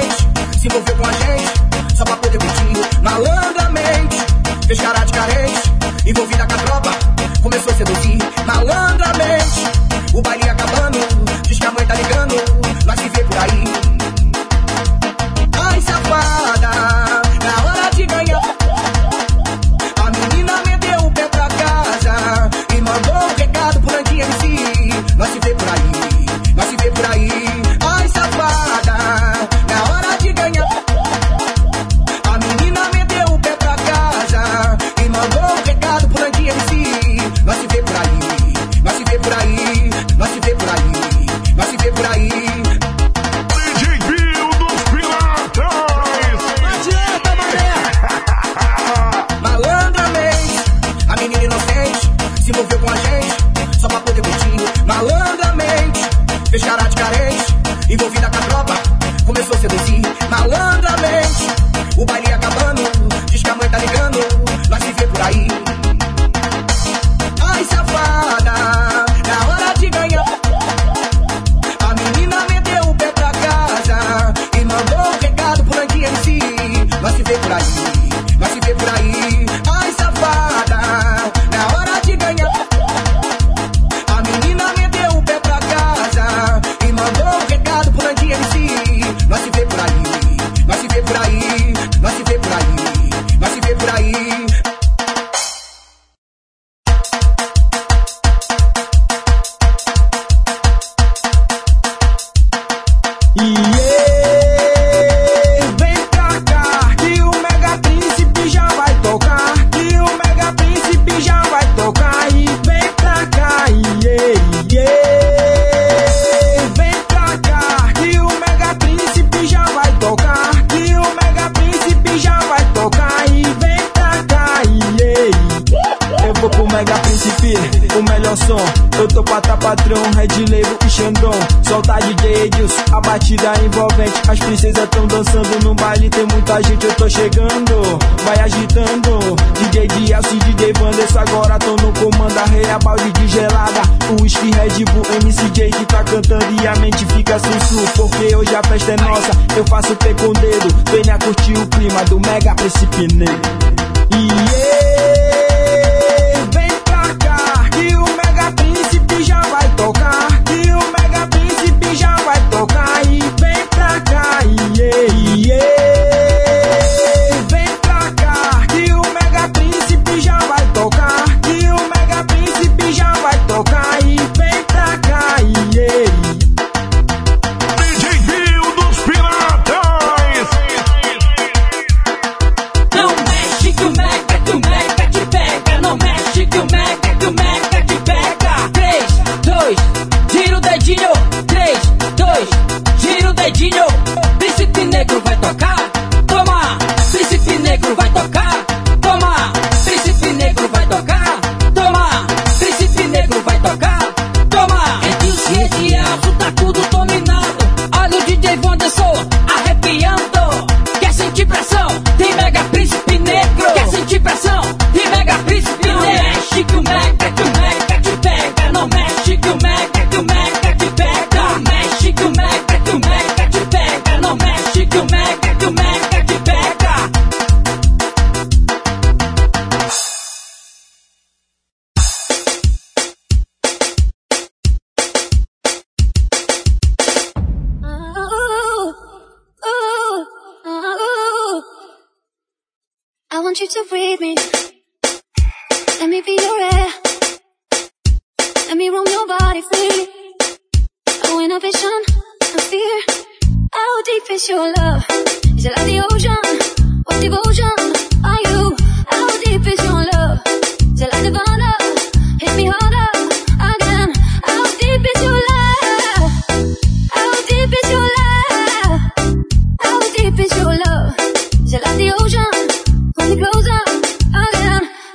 gente, se envolver com a gente, só pra poder curtir malandramente. Fez cara de carente, envolvida com a tropa,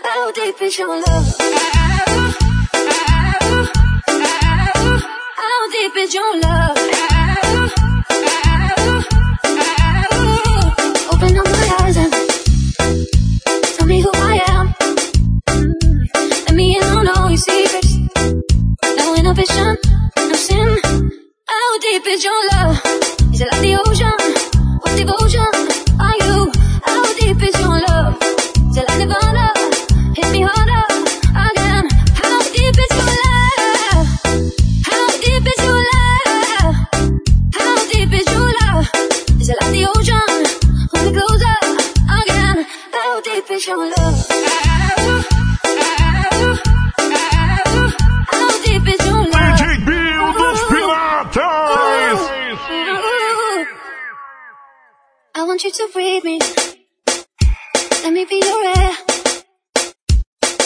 how deep is your love? How deep is your love? you me. Let me be your air.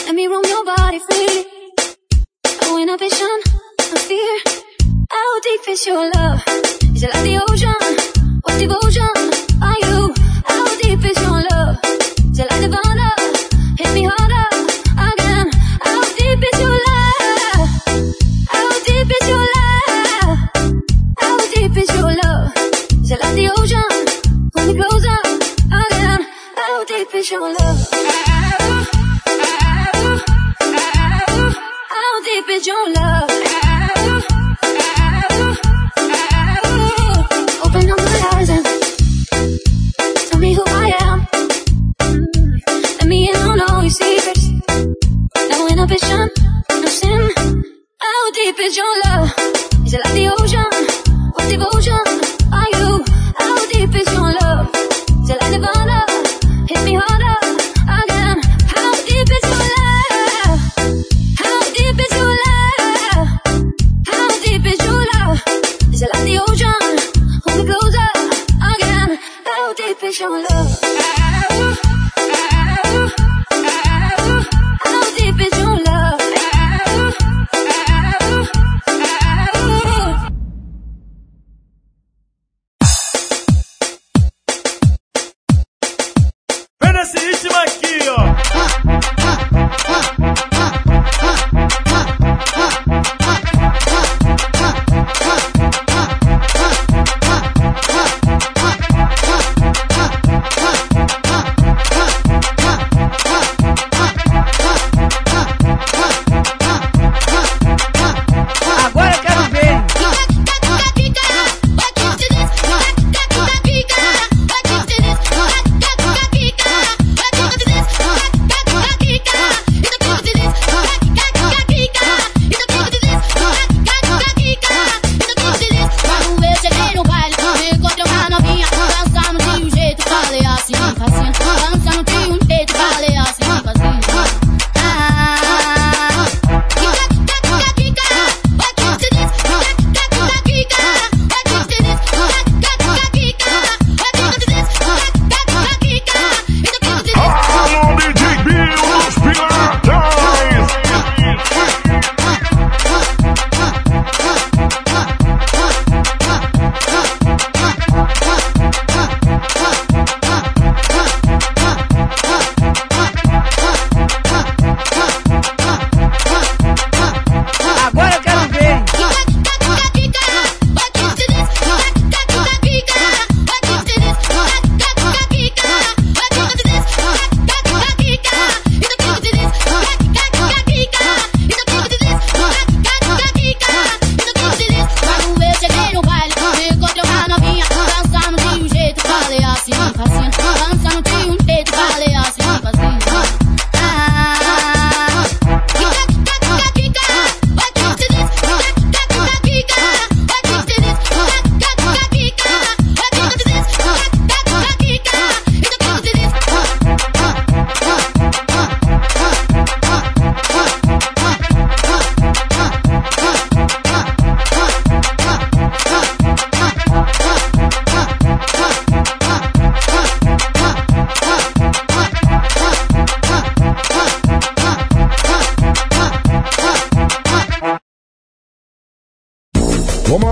Let me roam your body freely. No inhibition, a fear. How deep is your love? Is it like the ocean? What devotion? Love? How deep is your love?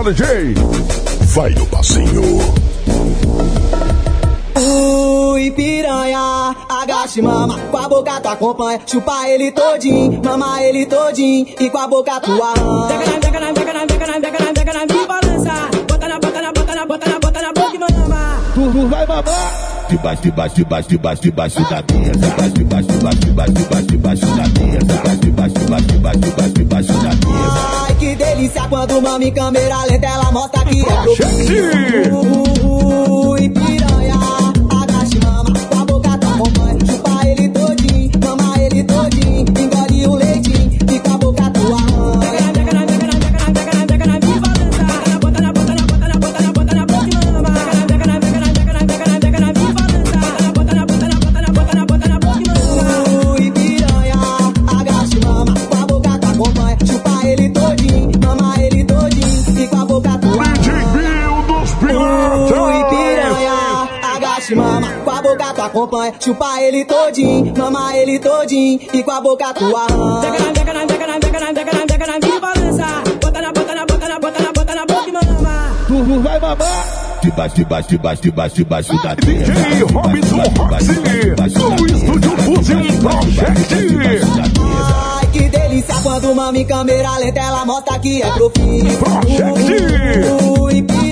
DJ. Vai no passinho. Ui, piranha, agache mama, com a boca tu acompanha, chupa ele todinho, mama ele todinho, e com a boca tu arranha. Pega na, pega na, pega na, pega na, pega na, pega na, e balança. Bota na, bota na, bota na, bota na, bota na boca e mama. Tu vai babar. Debaixo, debaixo, debaixo, debaixo, debaixo da mesa. Debaixo, debaixo, debaixo, debaixo, debaixo, debaixo da mesa. Debaixo, debaixo, debaixo, debaixo, debaixo, debaixo da mesa. Ai, que delícia quando mama em câmera lenta, ela mostra que é Gente! Acompanha, chupa ele todinho, mama ele todinho, e com a boca tu arranha. Pega na, pega na, pega na, pega na, pega na, pega na, e balança. Bota na, bota na, bota na, bota na, bota na boca e mama. Tu vai babar. Debaixo, debaixo, debaixo, debaixo, debaixo da mesa. DJ Robinson Roxy. No estúdio Fuzil Project. Ai, que delícia quando mama em câmera lenta, ela mostra que é profissional. Project.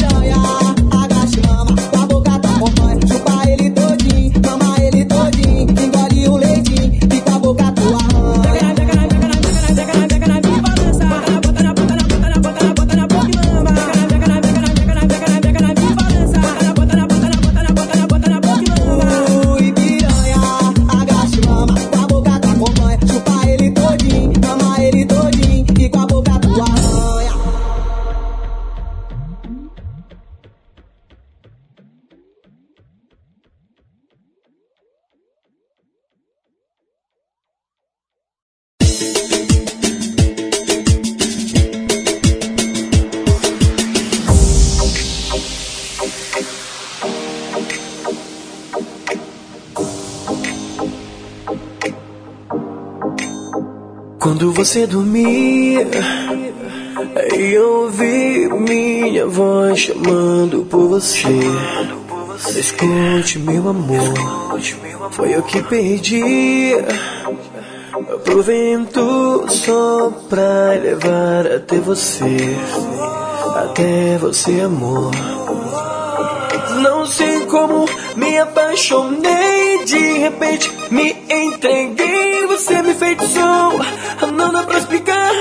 Quando você dormia e ouvi minha voz chamando por você. Escute, meu amor, foi eu que perdi pro vento só pra levar até você, até você, amor. Não sei como me apaixonei, de repente me entreguei, você me feitiçou, não dá pra explicar.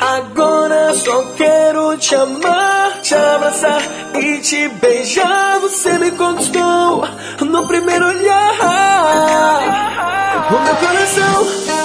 Agora só quero te amar, te abraçar e te beijar. Você me conquistou no primeiro olhar. O meu coração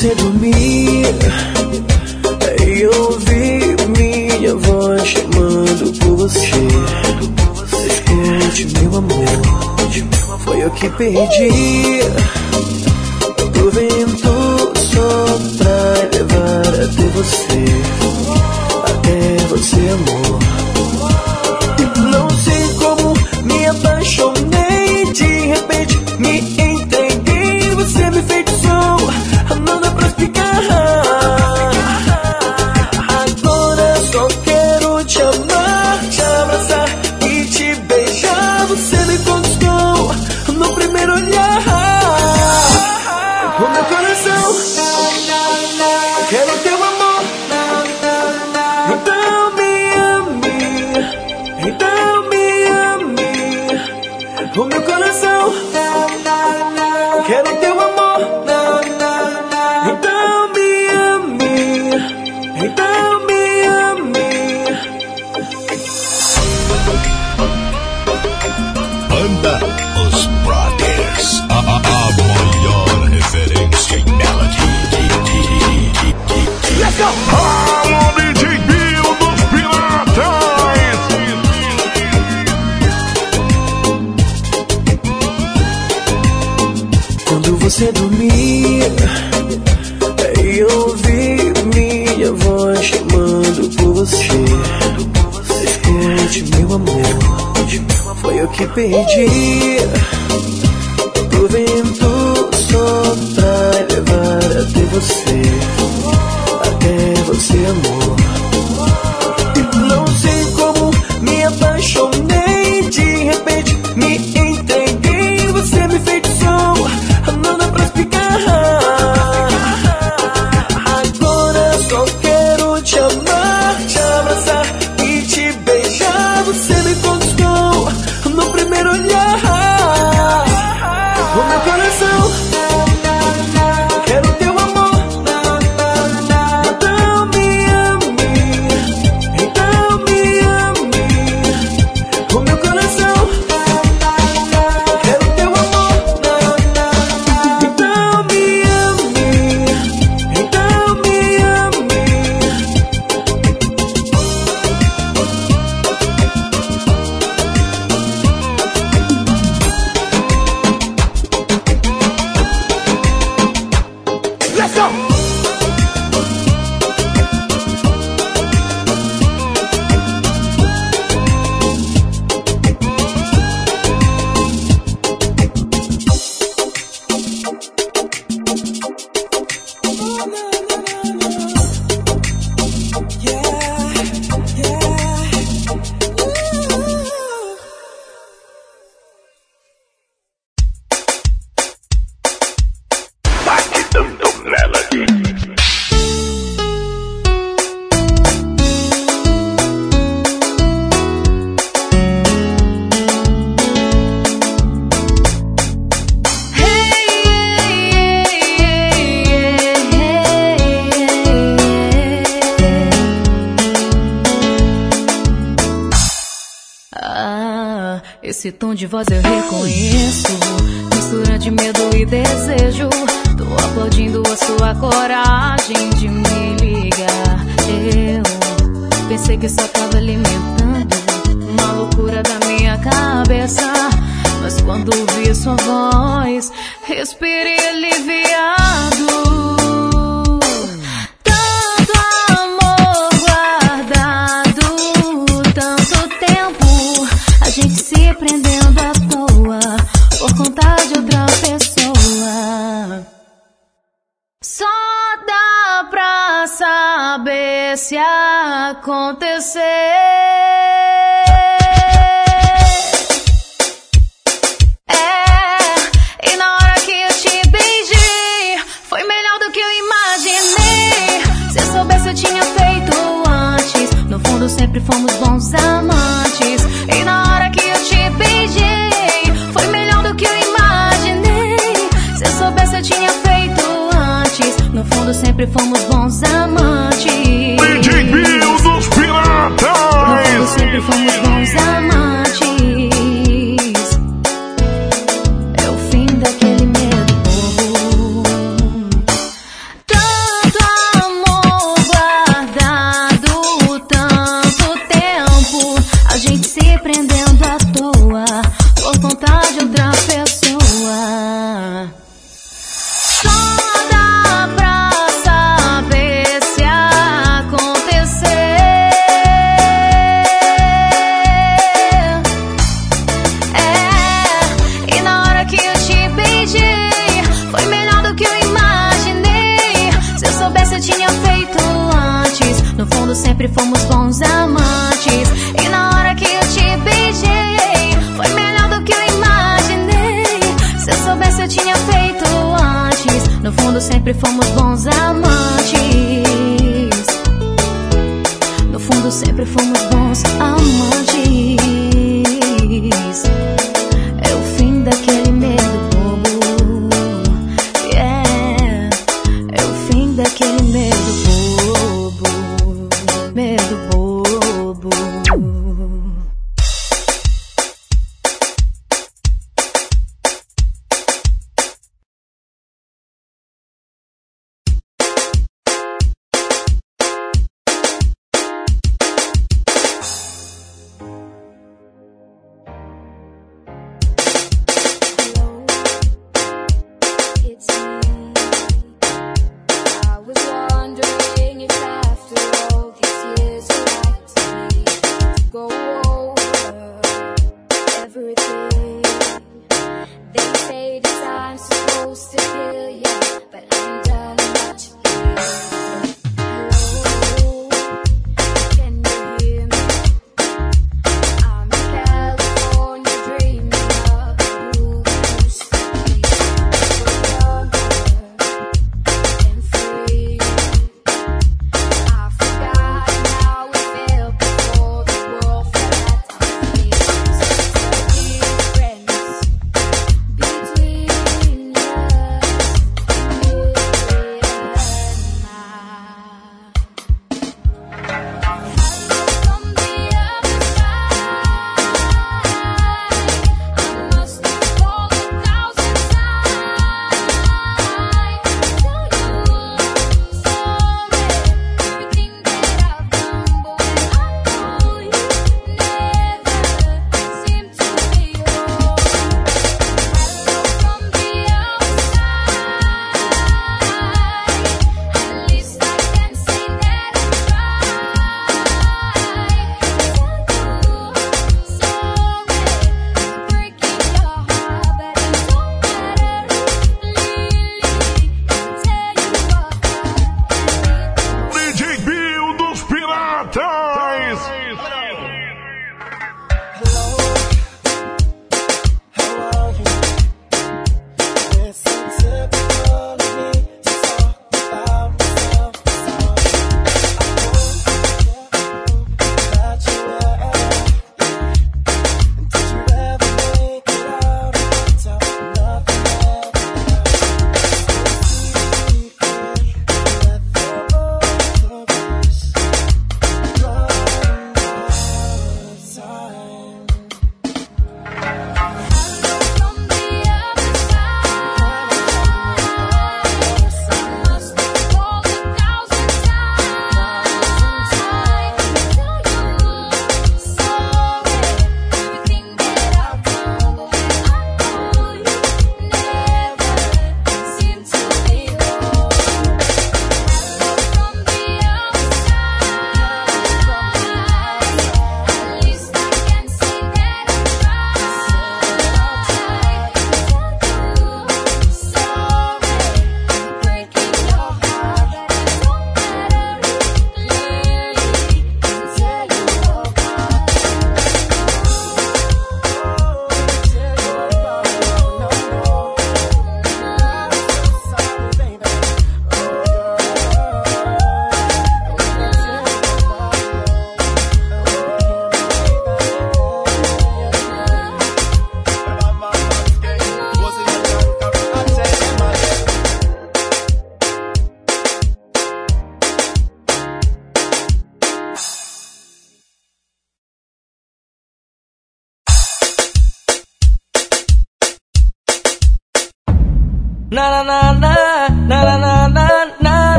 você dormia e ouvi minha voz chamando por você. Escute, meu amor, foi eu que perdi o vento só pra levar até você, até você, amor. Perdi Esse tom de voz eu reconheço. Mistura de medo e desejo. Tô aplaudindo a sua coragem de me ligar. Eu pensei que só tava alimentando uma loucura da minha cabeça. Mas quando ouvi sua voz, respirei aliviado. se acontecer. É, sempre fomos bons amantes. E na hora que eu te beijei, foi melhor do que eu imaginei. Se eu soubesse, eu tinha feito antes. No fundo, sempre fomos bons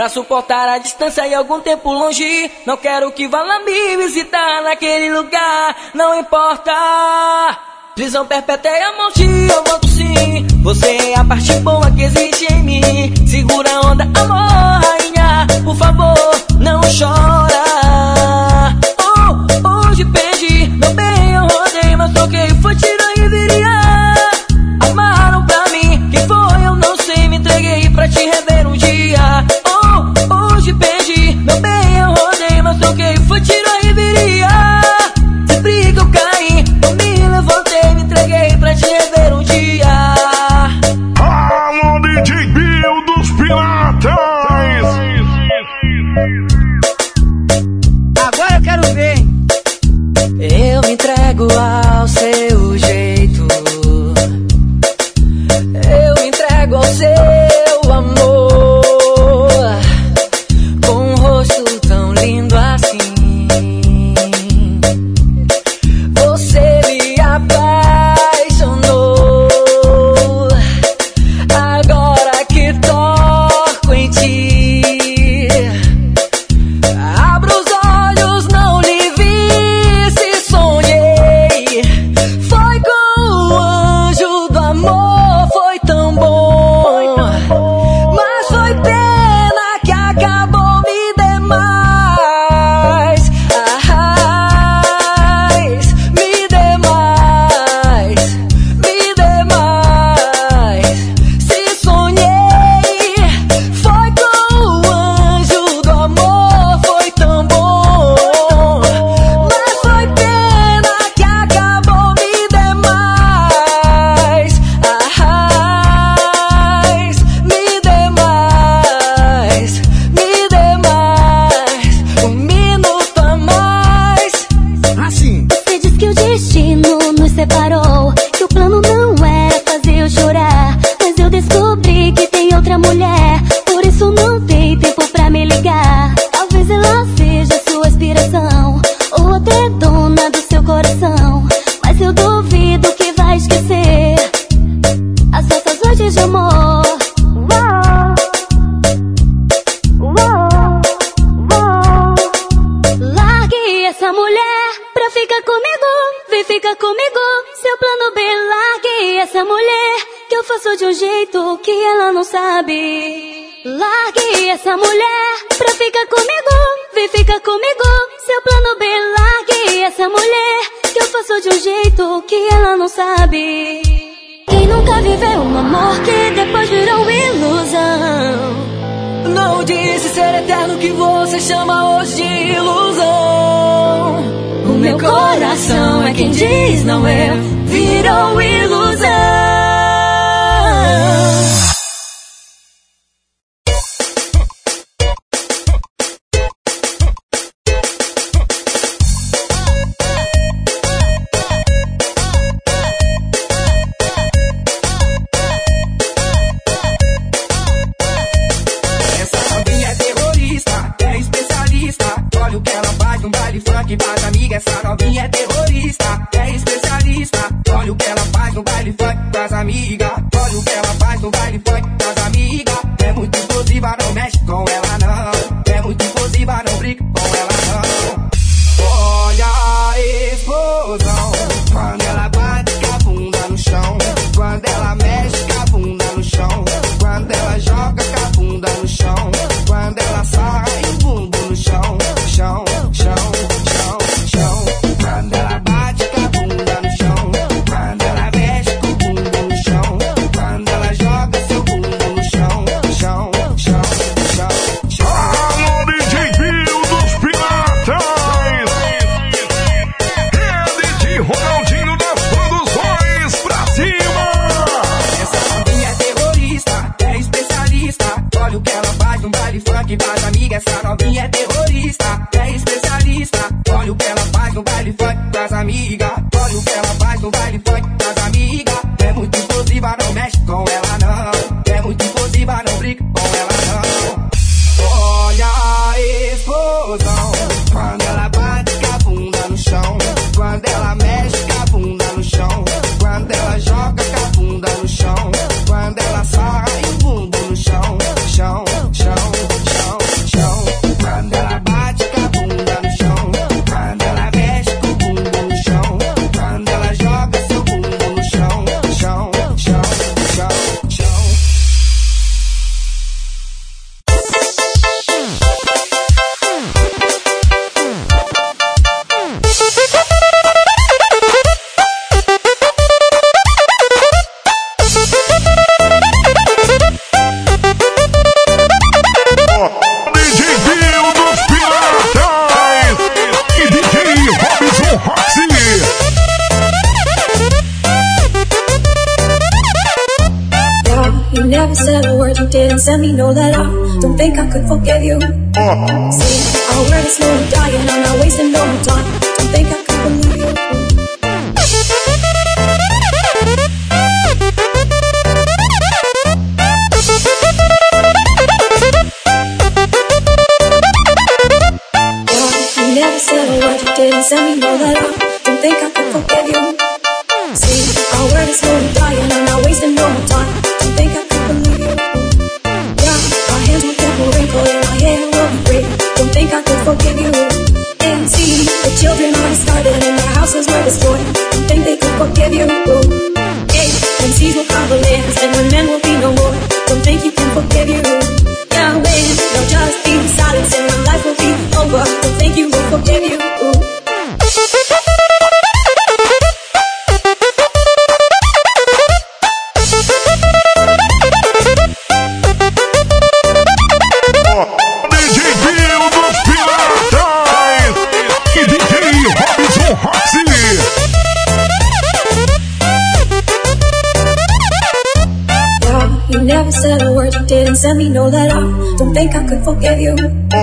Pra suportar a distância e algum tempo longe Não quero que vá lá me visitar naquele lugar Não importa. Prisão perpétua é a morte, eu volto sim. Você é a parte boa que existe em mim. Segura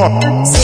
Oh.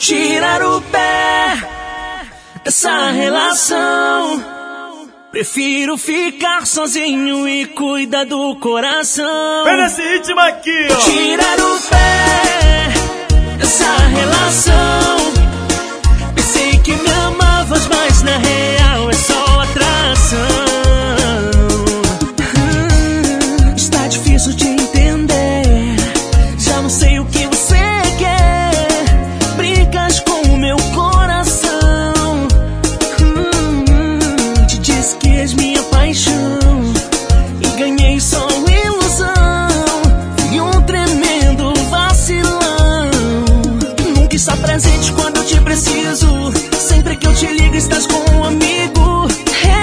tirar o pé dessa relação. Prefiro ficar sozinho e cuidar do coração. Pega esse ritmo aqui, ó. Tirar o pé dessa relação. estás com um amigo.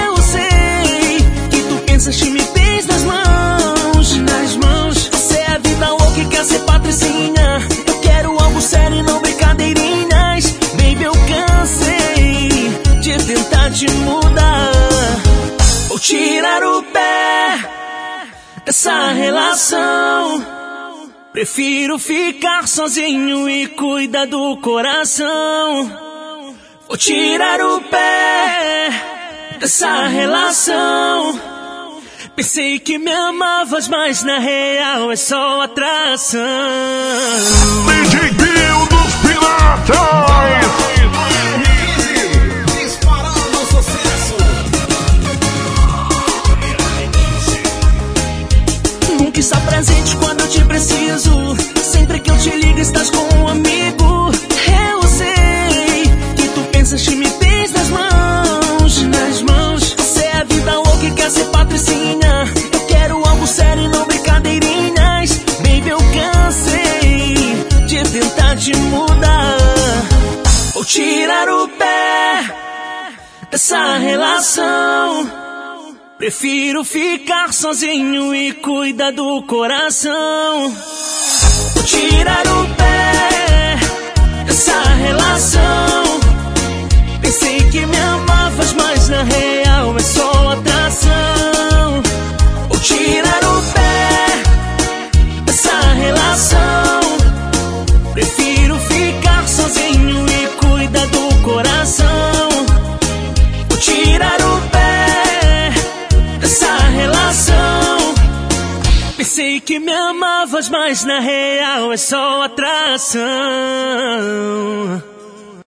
Eu sei que tu pensas que me tens nas mãos, nas mãos. Você é a vida louca e quer ser patricinha. Eu quero algo sério e não brincadeirinhas. Baby, eu cansei de tentar te mudar. Vou tirar o pé dessa relação. Prefiro ficar sozinho e cuidar do coração. Vou tirar o pé dessa relação. Pensei que me amavas, mas na real é só atração. DJ Bill dos Piratas. Nunca está presente quando eu te preciso. Sempre que eu te ligo, estás com um amigo. Sério não brincadeirinhas. Baby, eu cansei de tentar te mudar. Vou tirar o pé dessa relação. Prefiro ficar sozinho e cuidar do coração. Vou tirar o pé dessa relação. Pensei que me amavas, mas na real é só atração. Tirar o pé dessa relação. Prefiro ficar sozinho e cuidar do coração. Vou tirar o pé dessa relação. Pensei que me amavas, mas na real é só atração.